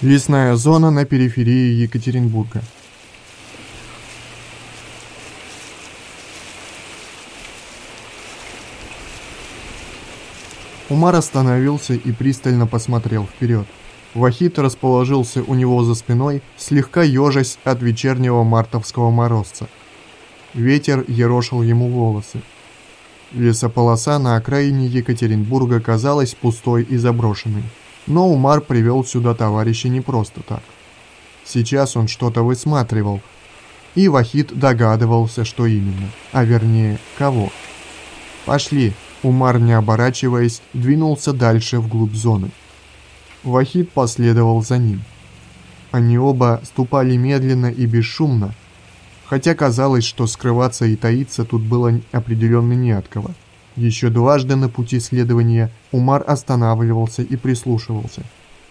Лесная зона на периферии Екатеринбурга. Умар остановился и пристально посмотрел вперед. Вахид расположился у него за спиной, слегка ежась от вечернего мартовского морозца. Ветер ерошил ему волосы. Лесополоса на окраине Екатеринбурга казалась пустой и заброшенной. Но Умар привел сюда товарища не просто так. Сейчас он что-то высматривал, и Вахид догадывался, что именно, а вернее, кого. «Пошли», Умар, не оборачиваясь, двинулся дальше вглубь зоны. Вахид последовал за ним. Они оба ступали медленно и бесшумно, хотя казалось, что скрываться и таиться тут было определенно не от кого. Еще дважды на пути следования Умар останавливался и прислушивался,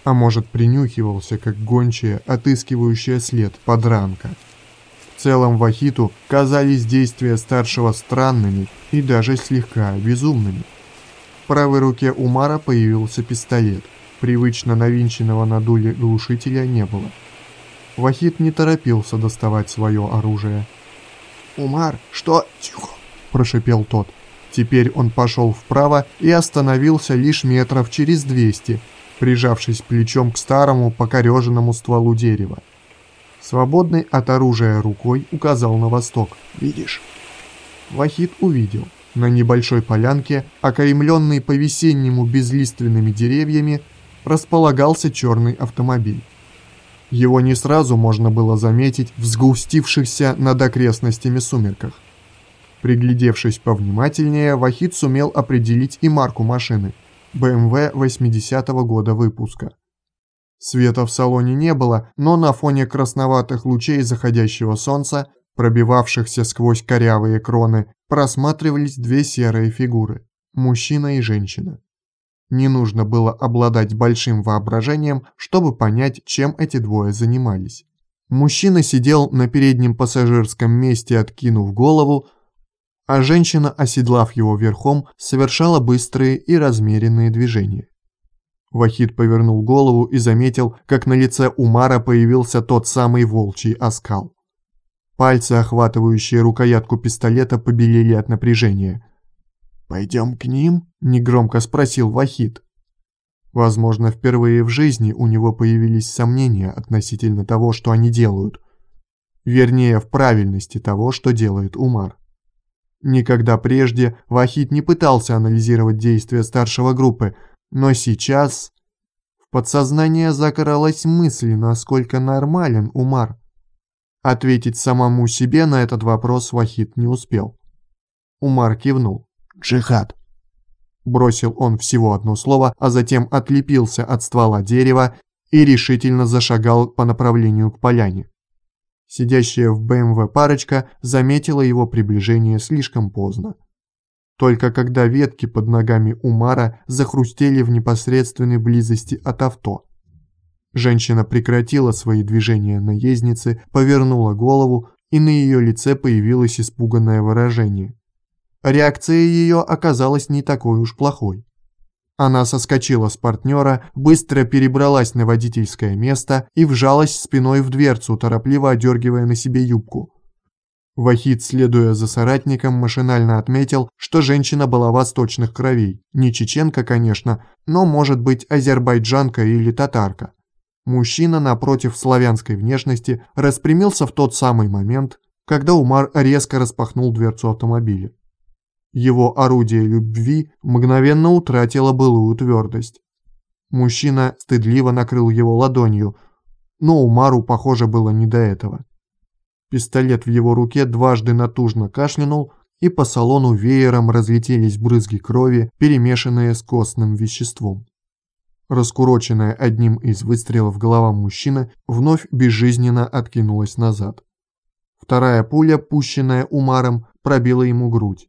а может принюхивался, как гончая, отыскивающая след подранка. В целом Вахиту казались действия старшего странными и даже слегка безумными. В правой руке Умара появился пистолет – Привычно навинченного на дуле глушителя не было. Вахид не торопился доставать свое оружие. «Умар, что...» «Тихо!» – прошипел тот. Теперь он пошел вправо и остановился лишь метров через двести, прижавшись плечом к старому покореженному стволу дерева. Свободный от оружия рукой указал на восток. «Видишь?» Вахид увидел. На небольшой полянке, окаймленной по-весеннему безлиственными деревьями, располагался черный автомобиль. Его не сразу можно было заметить в сгустившихся над окрестностями сумерках. Приглядевшись повнимательнее, Вахид сумел определить и марку машины – BMW 80-го года выпуска. Света в салоне не было, но на фоне красноватых лучей заходящего солнца, пробивавшихся сквозь корявые кроны, просматривались две серые фигуры – мужчина и женщина. Не нужно было обладать большим воображением, чтобы понять, чем эти двое занимались. Мужчина сидел на переднем пассажирском месте, откинув голову, а женщина, оседлав его верхом, совершала быстрые и размеренные движения. Вахид повернул голову и заметил, как на лице Умара появился тот самый волчий оскал. Пальцы, охватывающие рукоятку пистолета, побелели от напряжения. «Пойдем к ним?» – негромко спросил Вахид. Возможно, впервые в жизни у него появились сомнения относительно того, что они делают. Вернее, в правильности того, что делает Умар. Никогда прежде Вахид не пытался анализировать действия старшего группы, но сейчас в подсознание закралась мысль, насколько нормален Умар. Ответить самому себе на этот вопрос Вахид не успел. Умар кивнул. «Джихад!» Бросил он всего одно слово, а затем отлепился от ствола дерева и решительно зашагал по направлению к поляне. Сидящая в БМВ парочка заметила его приближение слишком поздно. Только когда ветки под ногами Умара захрустели в непосредственной близости от авто. Женщина прекратила свои движения наездницы, повернула голову, и на ее лице появилось испуганное выражение. Реакция ее оказалась не такой уж плохой. Она соскочила с партнера, быстро перебралась на водительское место и вжалась спиной в дверцу, торопливо одергивая на себе юбку. Вахид, следуя за соратником, машинально отметил, что женщина была восточных кровей. Не чеченка, конечно, но может быть азербайджанка или татарка. Мужчина, напротив славянской внешности, распрямился в тот самый момент, когда Умар резко распахнул дверцу автомобиля. Его орудие любви мгновенно утратило былую твердость. Мужчина стыдливо накрыл его ладонью, но Умару, похоже, было не до этого. Пистолет в его руке дважды натужно кашлянул, и по салону веером разлетелись брызги крови, перемешанные с костным веществом. Раскуроченная одним из выстрелов голова мужчины вновь безжизненно откинулась назад. Вторая пуля, пущенная Умаром, пробила ему грудь.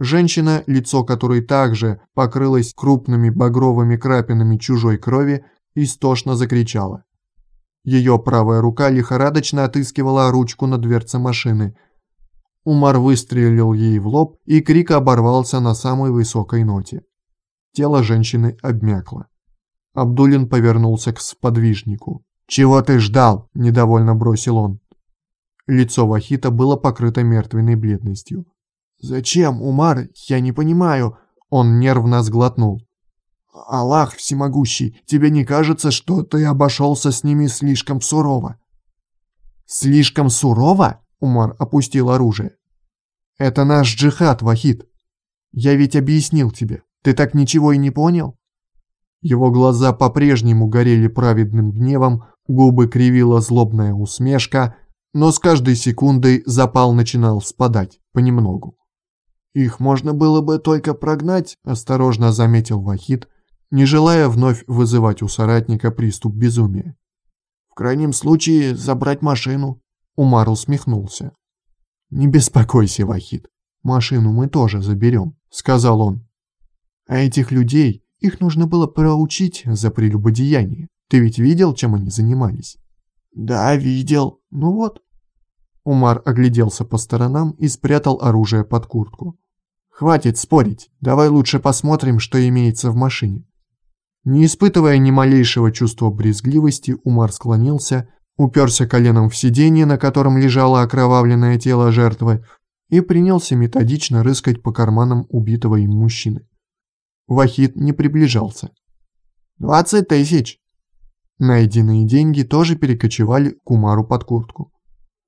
Женщина, лицо которой также покрылось крупными багровыми крапинами чужой крови, истошно закричала. Ее правая рука лихорадочно отыскивала ручку на дверце машины. Умар выстрелил ей в лоб, и крик оборвался на самой высокой ноте. Тело женщины обмякло. Абдулин повернулся к сподвижнику. «Чего ты ждал?» – недовольно бросил он. Лицо Вахита было покрыто мертвенной бледностью. «Зачем, Умар? Я не понимаю». Он нервно сглотнул. «Аллах всемогущий, тебе не кажется, что ты обошелся с ними слишком сурово?» «Слишком сурово?» – Умар опустил оружие. «Это наш джихад, Вахид. Я ведь объяснил тебе. Ты так ничего и не понял?» Его глаза по-прежнему горели праведным гневом, губы кривила злобная усмешка, но с каждой секундой запал начинал спадать понемногу. «Их можно было бы только прогнать», – осторожно заметил Вахид, не желая вновь вызывать у соратника приступ безумия. «В крайнем случае забрать машину». Умар усмехнулся. «Не беспокойся, Вахид, машину мы тоже заберем», – сказал он. «А этих людей, их нужно было проучить за прелюбодеяние. Ты ведь видел, чем они занимались?» «Да, видел. Ну вот». Умар огляделся по сторонам и спрятал оружие под куртку. «Хватит спорить, давай лучше посмотрим, что имеется в машине». Не испытывая ни малейшего чувства брезгливости, Умар склонился, уперся коленом в сиденье, на котором лежало окровавленное тело жертвы, и принялся методично рыскать по карманам убитого им мужчины. Вахид не приближался. «Двадцать тысяч!» Найденные деньги тоже перекочевали к Умару под куртку.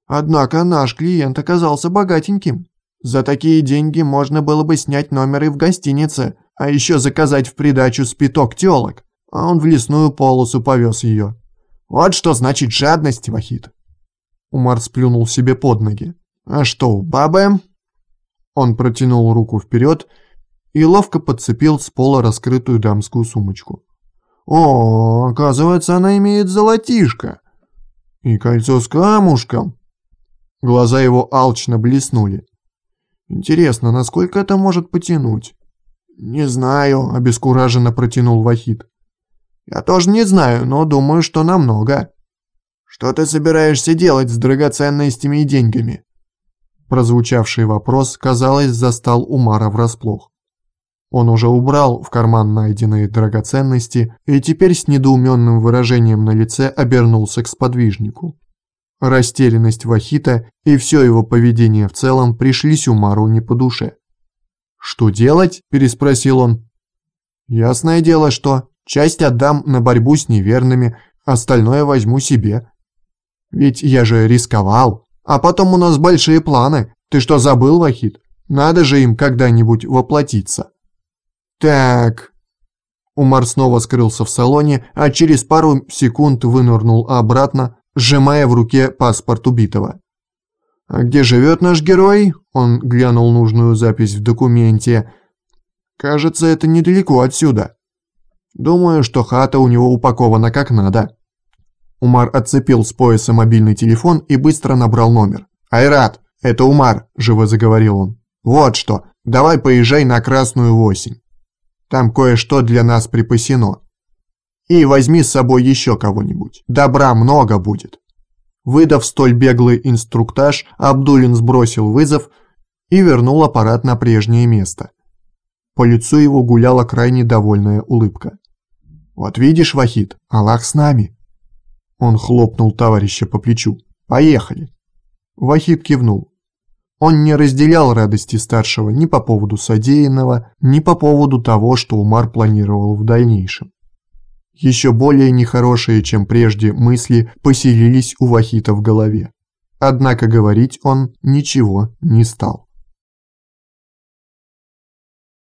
Однако наш клиент оказался богатеньким. За такие деньги можно было бы снять номеры в гостинице, а еще заказать в придачу спиток телок, а он в лесную полосу повез ее. Вот что значит жадность, Вахид. Умар сплюнул себе под ноги. А что у бабы? Он протянул руку вперед и ловко подцепил с пола раскрытую дамскую сумочку. О, оказывается, она имеет золотишко. И кольцо с камушком. Глаза его алчно блеснули. Интересно, насколько это может потянуть? Не знаю, обескураженно протянул Вахид. Я тоже не знаю, но думаю, что намного. Что ты собираешься делать с драгоценностями и деньгами? Прозвучавший вопрос, казалось, застал Умара врасплох. Он уже убрал в карман найденные драгоценности и теперь с недоуменным выражением на лице обернулся к сподвижнику. Растерянность Вахита и все его поведение в целом пришлись Умару не по душе. «Что делать?» – переспросил он. «Ясное дело, что часть отдам на борьбу с неверными, остальное возьму себе. Ведь я же рисковал, а потом у нас большие планы. Ты что, забыл, Вахит? Надо же им когда-нибудь воплотиться». «Так...» Умар снова скрылся в салоне, а через пару секунд вынырнул обратно, сжимая в руке паспорт убитого. «А где живет наш герой?» Он глянул нужную запись в документе. «Кажется, это недалеко отсюда. Думаю, что хата у него упакована как надо». Умар отцепил с пояса мобильный телефон и быстро набрал номер. «Айрат, это Умар», – живо заговорил он. «Вот что, давай поезжай на Красную Осень. Там кое-что для нас припасено. И возьми с собой еще кого-нибудь. Добра много будет. Выдав столь беглый инструктаж, Абдулин сбросил вызов и вернул аппарат на прежнее место. По лицу его гуляла крайне довольная улыбка. «Вот видишь, Вахид, Аллах с нами!» Он хлопнул товарища по плечу. «Поехали!» Вахид кивнул. Он не разделял радости старшего ни по поводу содеянного, ни по поводу того, что Умар планировал в дальнейшем. Еще более нехорошие, чем прежде, мысли поселились у Вахита в голове. Однако говорить он ничего не стал.